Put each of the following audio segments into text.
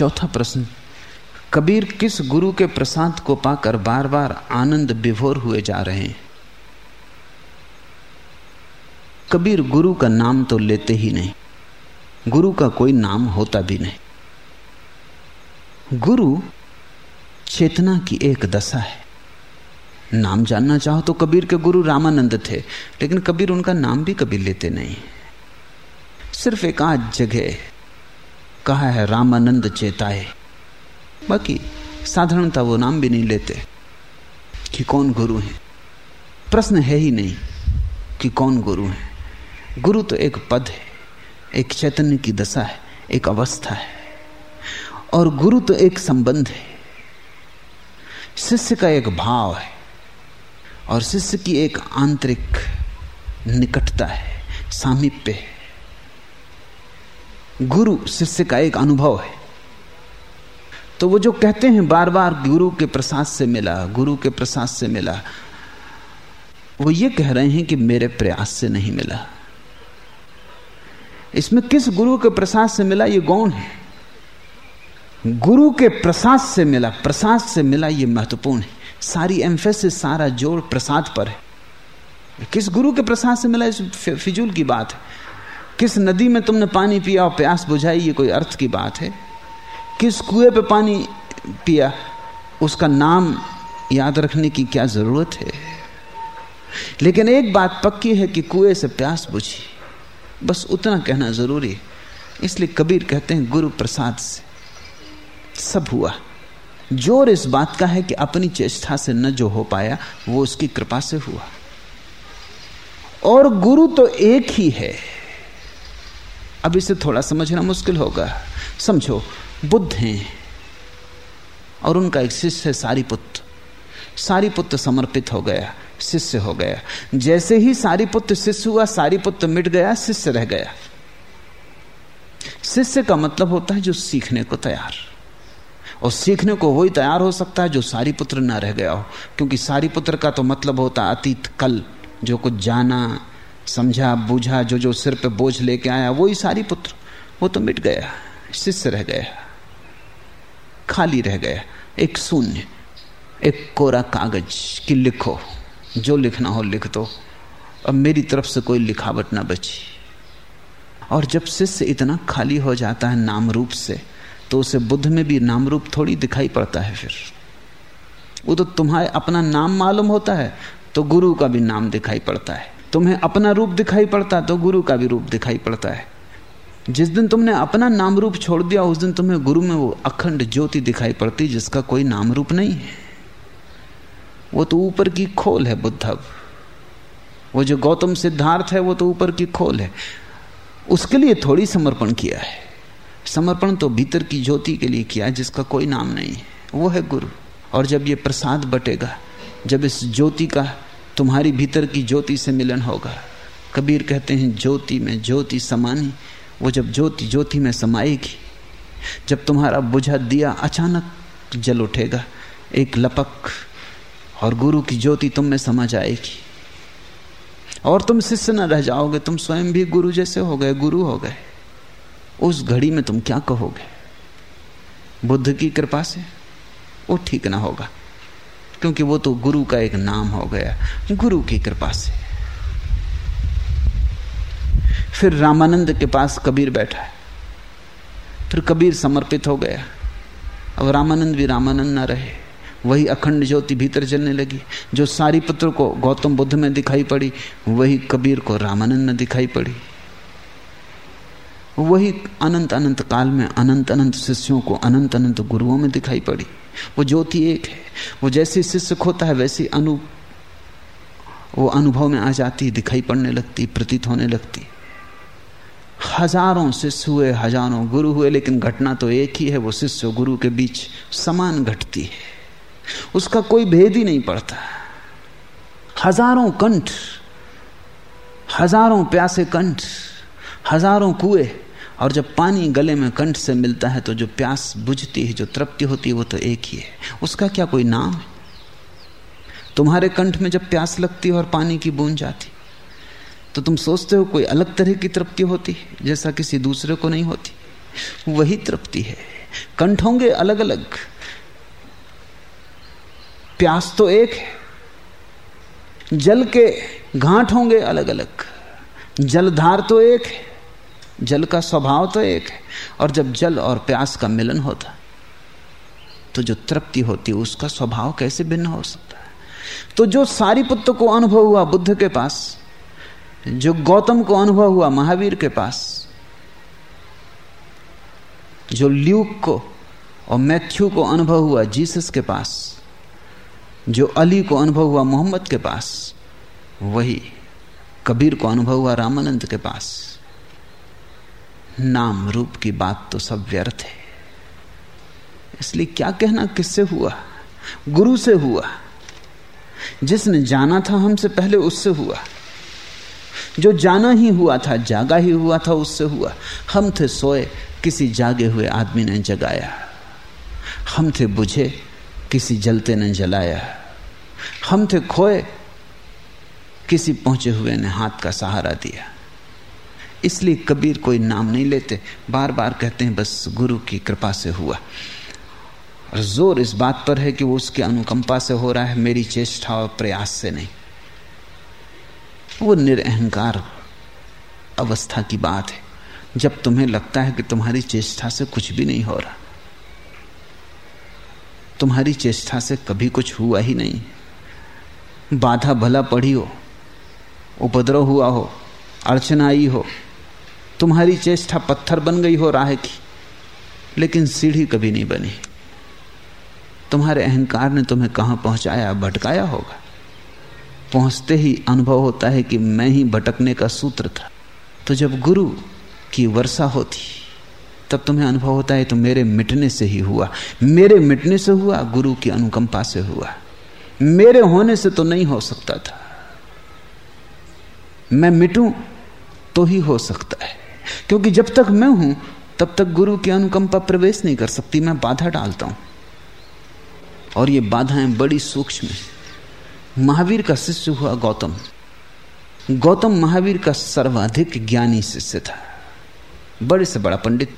चौथा प्रश्न, कबीर किस गुरु के प्रसाद को पाकर बार बार आनंद विभोर हुए जा रहे हैं? कबीर गुरु का नाम तो लेते ही नहीं, गुरु का कोई नाम होता भी नहीं। गुरु चेतना की एक दशा है। नाम जानना चाहो तो कबीर के गुरु रामानंद थे, लेकिन कबीर उनका नाम भी कभी लेते नहीं। सिर्फ़ एक आध जगह कहा है, रामानंद चेताए। बाकी साधारणता वो नाम भी नहीं लेते कि कौन गुरु है। प्रश्न है ही नहीं कि कौन गुरु है। गुरु तो एक पद है, एक चैतन्य की दशा है, एक अवस्था है। और गुरु तो एक संबंध है। शिष्य का एक भाव है और शिष्य की एक आंतरिक निकटता है, सामीप्य है। गुरु शिष्य का एक अनुभव है। तो वो जो कहते हैं बार बार गुरु के प्रसाद से मिला, गुरु के प्रसाद से मिला, वो ये कह रहे हैं कि मेरे प्रयास से नहीं मिला। इसमें किस गुरु के प्रसाद से मिला, ये गौण है। गुरु के प्रसाद से मिला, प्रसाद से मिला ये महत्वपूर्ण है। सारी एम्फेसिस सारा ज़ोर प्रसाद पर है। किस गुरु के प्रसाद से मिला, इस फिजूल की बात है। किस नदी में तुमने पानी पिया और प्यास बुझाई, ये कोई अर्थ की बात है? किस कुएँ पे पानी पिया, उसका नाम याद रखने की क्या ज़रूरत है? लेकिन एक बात पक्की है कि कुएँ से प्यास बुझी। बस उतना कहना ज़रूरी है। इसलिए कबीर कहते हैं, गुरु प्रसाद से। सब हुआ। ज़ोर इस बात का है कि अपनी चेष्टा से न जो हो पाया, वो उसकी कृपा से हुआ। और गुरु तो एक ही है। अब इसे थोड़ा समझना मुश्किल होगा। समझो, बुद्ध हैं और उनका एक शिष्य है सारी पुत्र सारी पुत्र समर्पित हो गया, शिष्य हो गया। जैसे ही सारी पुत्र शिष्य हुआ सारी पुत्र मिट गया, शिष्य रह गया। शिष्य का मतलब होता है जो सीखने को तैयार। और सीखने को वही तैयार हो सकता है जो सारी पुत्र ना रह गया हो। क्योंकि सारी पुत्र का तो मतलब होता अतीत, कल, जो कुछ जाना समझा, बूझा, जो जो सिर पे बोझ लेके आया, वो ही सारी पुत्र। वो तो मिट गया, शिष्य रह गया, खाली रह गया। एक शून्य, एक कोरा कागज़ की लिखो। जो लिखना हो लिख दो। अब मेरी तरफ़ से कोई लिखावट ना बची। और जब शिष्य इतना खाली हो जाता है नाम रूप से तो उसे बुद्ध में भी नाम रूप थोड़ी दिखाई पड़ता है फिर। वो तो तुम्हारे अपना नाम मालूम होता है तो गुरु का भी नाम दिखाई पड़ता है। तुम्हें अपना रूप दिखाई पड़ता तो गुरु का भी रूप दिखाई पड़ता है। जिस दिन तुमने अपना नाम रूप छोड़ दिया, उस दिन तुम्हें गुरु में वो अखंड ज्योति दिखाई पड़ती, जिसका कोई नाम रूप नहीं है। वो तो ऊपर की खोल है बुद्धव वो जो गौतम सिद्धार्थ है, वो तो ऊपर की खोल है। उसके लिए थोड़ी समर्पण किया है। समर्पण तो भीतर की ज्योति के लिए किया जिसका कोई नाम नहीं है। वो है गुरु। और जब ये प्रसाद बटेगा, जब इस ज्योति का तुम्हारी भीतर की ज्योति से मिलन होगा। कबीर कहते हैं, ज्योति में ज्योति समानी, वो जब ज्योति ज्योति में समाएगी, जब तुम्हारा बुझा दिया अचानक जल उठेगा, एक लपक और गुरु की ज्योति तुम में समा जाएगी। और तुम शिष्य न रह जाओगे, तुम स्वयं भी गुरु जैसे हो गए, गुरु हो गए। उस घड़ी में तुम क्या कहोगे? बुद्ध की कृपा से वो ठीक ना होगा। क्योंकि वो तो गुरु का एक नाम हो गया। गुरु की कृपा से। फिर रामानंद के पास कबीर बैठा है। फिर कबीर समर्पित हो गया। अब रामानंद भी रामानंद ना रहे। वही अखंड ज्योति भीतर जलने लगी। जो सारी पुत्र को गौतम बुद्ध में दिखाई पड़ी, वही कबीर को रामानंद में दिखाई पड़ी। वही अनंत अनंत काल में अनंत अनंत शिष्यों को अनंत अनंत गुरुओं में दिखाई पड़ी। वो ज्योति एक है। वो जैसे शिष्य खोता है, वैसे अनु, वो अनुभव में आ जाती दिखाई पड़ने लगती, प्रतीत होने लगती। हज़ारों शिष्य हुए, हज़ारों गुरु हुए, लेकिन घटना तो एक ही है, वो शिष्य गुरु के बीच समान घटती है। उसका कोई भेद ही नहीं पड़ता। हज़ारों कंठ, हज़ारों प्यासे कंठ, हज़ारों कुएँ और जब पानी गले में कंठ से मिलता है तो जो प्यास बुझती है, जो तृप्ति होती है, वो तो एक ही है। उसका क्या कोई नाम है? तुम्हारे कंठ में जब प्यास लगती है और पानी की बूंद जाती तो तुम सोचते हो कोई अलग तरह की तृप्ति होती है, जैसा किसी दूसरे को नहीं होती। वही तृप्ति है। कंठ होंगे अलग अलग प्यास तो एक है। जल के घाट होंगे अलग अलग जलधार तो एक है। जल का स्वभाव तो एक है, और जब जल और प्यास का मिलन होता तो जो तृप्ति होती, उसका स्वभाव कैसे भिन्न हो सकता है? तो जो सारी पुत्र को अनुभव हुआ बुद्ध के पास, जो गौतम को अनुभव हुआ महावीर के पास, जो ल्यूक को और मैथ्यू को अनुभव हुआ जीसस के पास, जो अली को अनुभव हुआ मोहम्मद के पास, वही कबीर को अनुभव हुआ रामानंद के पास। नाम रूप की बात तो सब व्यर्थ है। इसलिए क्या कहना किससे हुआ? गुरु से हुआ। जिसने जाना था हमसे पहले उससे हुआ। जो जाना ही हुआ था, जागा ही हुआ था, उससे हुआ। हम थे सोए, किसी जागे हुए आदमी ने जगाया। हम थे बुझे, किसी जलते ने जलाया। हम थे खोए, किसी पहुँचे हुए ने हाथ का सहारा दिया। इसलिए कबीर कोई नाम नहीं लेते। बार बार कहते हैं, बस गुरु की कृपा से हुआ। और ज़ोर इस बात पर है कि वो उसके अनुकंपा से हो रहा है, मेरी चेष्टा और प्रयास से नहीं। वो निरअहकार अवस्था की बात है। जब तुम्हें लगता है कि तुम्हारी चेष्टा से कुछ भी नहीं हो रहा, तुम्हारी चेष्टा से कभी कुछ हुआ ही नहीं। बाधा भला पड़ी हो, उपद्रव हुआ हो, अड़चन आई हो तुम्हारी चेष्टा पत्थर बन गई हो राह की, लेकिन सीढ़ी कभी नहीं बनी। तुम्हारे अहंकार ने तुम्हें कहाँ पहुँचाया? भटकाया होगा। पहुँचते ही अनुभव होता है कि मैं ही भटकने का सूत्र था। तो जब गुरु की वर्षा होती, तब तुम्हें अनुभव होता है तो मेरे मिटने से ही हुआ। मेरे मिटने से हुआ, गुरु की अनुकंपा से हुआ। मेरे होने से तो नहीं हो सकता था। मैं मिटूं तो ही हो सकता है। क्योंकि जब तक मैं हूँ, तब तक गुरु की अनुकंपा प्रवेश नहीं कर सकती, मैं बाधा डालता हूँ। और ये बाधाएँ बड़ी सूक्ष्म है। महावीर का शिष्य हुआ गौतम। गौतम महावीर का सर्वाधिक ज्ञानी शिष्य था। बड़े से बड़ा पंडित।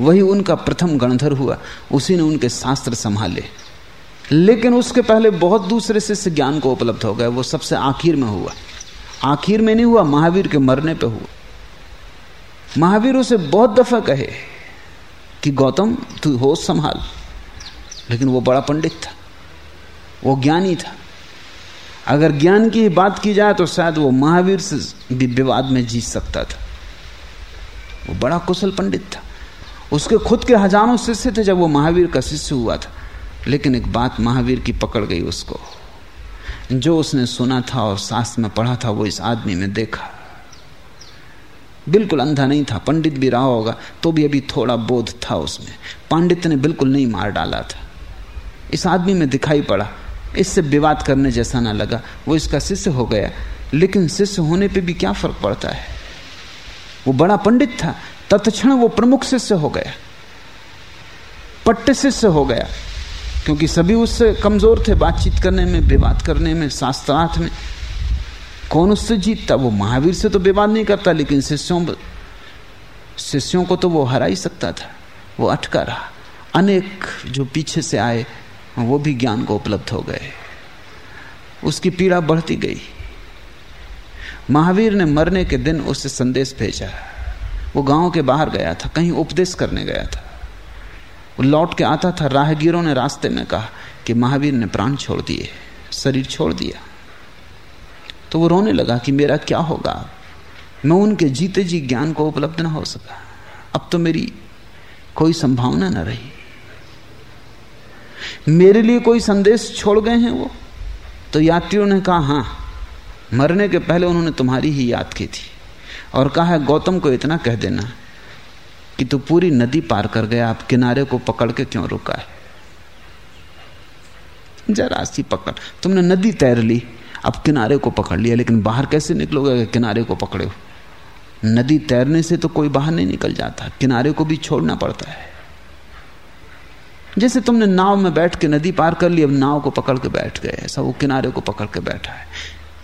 वही उनका प्रथम गणधर हुआ, उसी ने उनके शास्त्र संभाले। लेकिन उसके पहले बहुत दूसरे शिष्य ज्ञान को उपलब्ध हो गए, वो सबसे आखिर में हुआ। आखिर में नहीं हुआ, महावीर के मरने पे हुआ। महावीर उसे बहुत दफ़ा कहे कि, गौतम, तू होश संभाल। लेकिन वो बड़ा पंडित था। वो ज्ञानी था। अगर ज्ञान की बात की जाए तो शायद वो महावीर से भी विवाद में जीत सकता था। वो बड़ा कुशल पंडित था। उसके खुद के हज़ारों शिष्य थे जब वो महावीर का शिष्य हुआ था। लेकिन एक बात महावीर की पकड़ गई उसको। जो उसने सुना था और शास्त्र में पढ़ा था, वो इस आदमी में देखा। बिल्कुल अंधा नहीं था, पंडित भी रहा होगा तो भी अभी थोड़ा बोध था उसमें। पांडित्य ने बिल्कुल नहीं मार डाला था। इस आदमी में दिखाई पड़ा, इससे विवाद करने जैसा ना लगा, वो इसका शिष्य हो गया। लेकिन शिष्य होने पे भी क्या फ़र्क पड़ता है? वो बड़ा पंडित था, तत्क्षण वो प्रमुख शिष्य हो गया। पट्ट शिष्य हो गया, क्योंकि सभी उससे कमज़ोर थे, बातचीत करने में, विवाद करने में, शास्त्रार्थ में। कौन उससे जीतता? वो महावीर से तो विवाद नहीं करता, लेकिन शिष्यों शिष्यों को तो वो हरा ही सकता था। वो अटका रहा। अनेक जो पीछे से आए, वो भी ज्ञान को उपलब्ध हो गए। उसकी पीड़ा बढ़ती गई। महावीर ने मरने के दिन उससे संदेश भेजा। वो गाँव के बाहर गया था, कहीं उपदेश करने गया था। वो लौट के आता था। राहगीरों ने रास्ते में कहा कि महावीर ने प्राण छोड़ दिए, शरीर छोड़ दिया। तो वो रोने लगा कि मेरा क्या होगा? मैं उनके जीते जी ज्ञान को उपलब्ध ना हो सका। अब तो मेरी कोई संभावना ना रही। मेरे लिए कोई संदेश छोड़ गए हैं वो? तो यात्रियों ने कहा, हाँ, मरने के पहले उन्होंने तुम्हारी ही याद की थी और कहा है, गौतम को इतना कह देना कि तू पूरी नदी पार कर गया आप किनारे को पकड़ के क्यों रुका है? जरा सी पकड़। तुमने नदी तैर ली। अब किनारे को पकड़ लिया, लेकिन बाहर कैसे निकलोगे किनारे को पकड़े हो? नदी तैरने से तो कोई बाहर नहीं निकल जाता, किनारे को भी छोड़ना पड़ता है। जैसे तुमने नाव में बैठ के नदी पार कर ली, अब नाव को पकड़ के बैठ गए, ऐसा वो किनारे को पकड़ के बैठा है।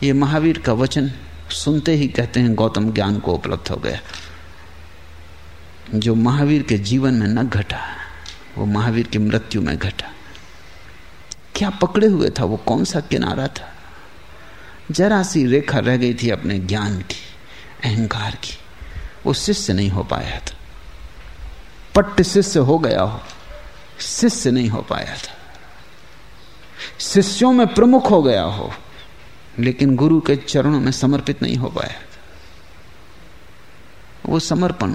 ये महावीर का वचन सुनते ही कहते हैं, गौतम ज्ञान को उपलब्ध हो गया। जो महावीर के जीवन में न घटा, वो महावीर की मृत्यु में घटा। क्या पकड़े हुए था? वो कौन सा किनारा था? जरा सी रेखा रह गई थी अपने ज्ञान की, अहंकार की। वो शिष्य नहीं हो पाया था। पट्ट शिष्य हो गया हो, शिष्य नहीं हो पाया था। शिष्यों में प्रमुख हो गया हो, लेकिन गुरु के चरणों में समर्पित नहीं हो पाया था। वो समर्पण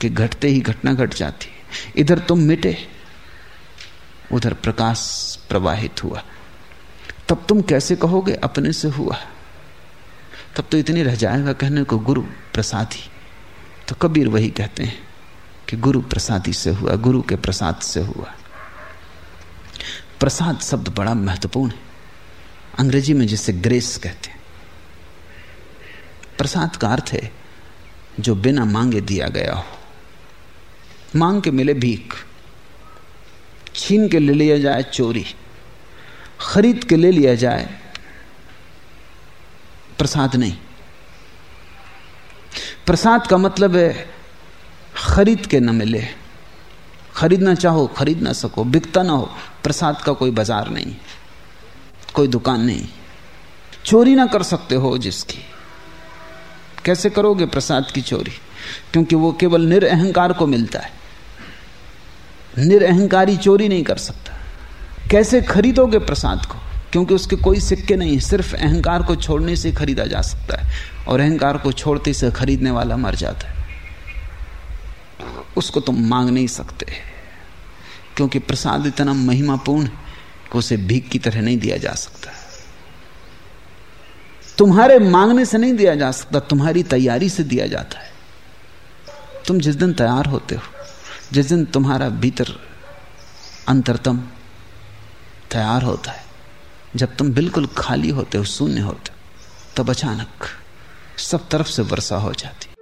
के घटते ही घटना घट गट जाती। इधर तुम मिटे, उधर प्रकाश प्रवाहित हुआ। तब तुम कैसे कहोगे, अपने से हुआ। तब तो इतनी रह जाएगा कहने को, गुरु प्रसादी। तो कबीर वही कहते हैं कि गुरु प्रसादी से हुआ, गुरु के प्रसाद से हुआ। प्रसाद शब्द बड़ा महत्वपूर्ण है। अंग्रेज़ी में जिसे ग्रेस कहते हैं। प्रसाद का अर्थ है, जो बिना मांगे दिया गया हो। मांग के मिले भीख। छीन के ले लिया जाए चोरी। खरीद के ले लिया जाए। प्रसाद नहीं। प्रसाद का मतलब है, खरीद के न मिले। खरीदना चाहो, खरीद ना सको। बिकता ना हो, प्रसाद का कोई बाज़ार नहीं। कोई दुकान नहीं। चोरी ना कर सकते हो जिसकी। कैसे करोगे प्रसाद की चोरी? क्योंकि वो केवल निरअहकार को मिलता है। निरअहकारी चोरी नहीं कर सकता। कैसे खरीदोगे प्रसाद को? क्योंकि उसके कोई सिक्के नहीं, सिर्फ़ अहंकार को छोड़ने से खरीदा जा सकता है और अहंकार को छोड़ते से खरीदने वाला मर जाता है। उसको तुम मांग नहीं सकते। क्योंकि प्रसाद इतना महिमापूर्ण है कि उसे भीख की तरह नहीं दिया जा सकता। तुम्हारे मांगने से नहीं दिया जा सकता, तुम्हारी तैयारी से दिया जाता है। तुम जिस दिन तैयार होते हो, जिस दिन तुम्हारा भीतर अंतरतम तैयार होता है। जब तुम बिल्कुल खाली होते हो, शून्य होते हो, तब अचानक सब तरफ़ से वर्षा हो जाती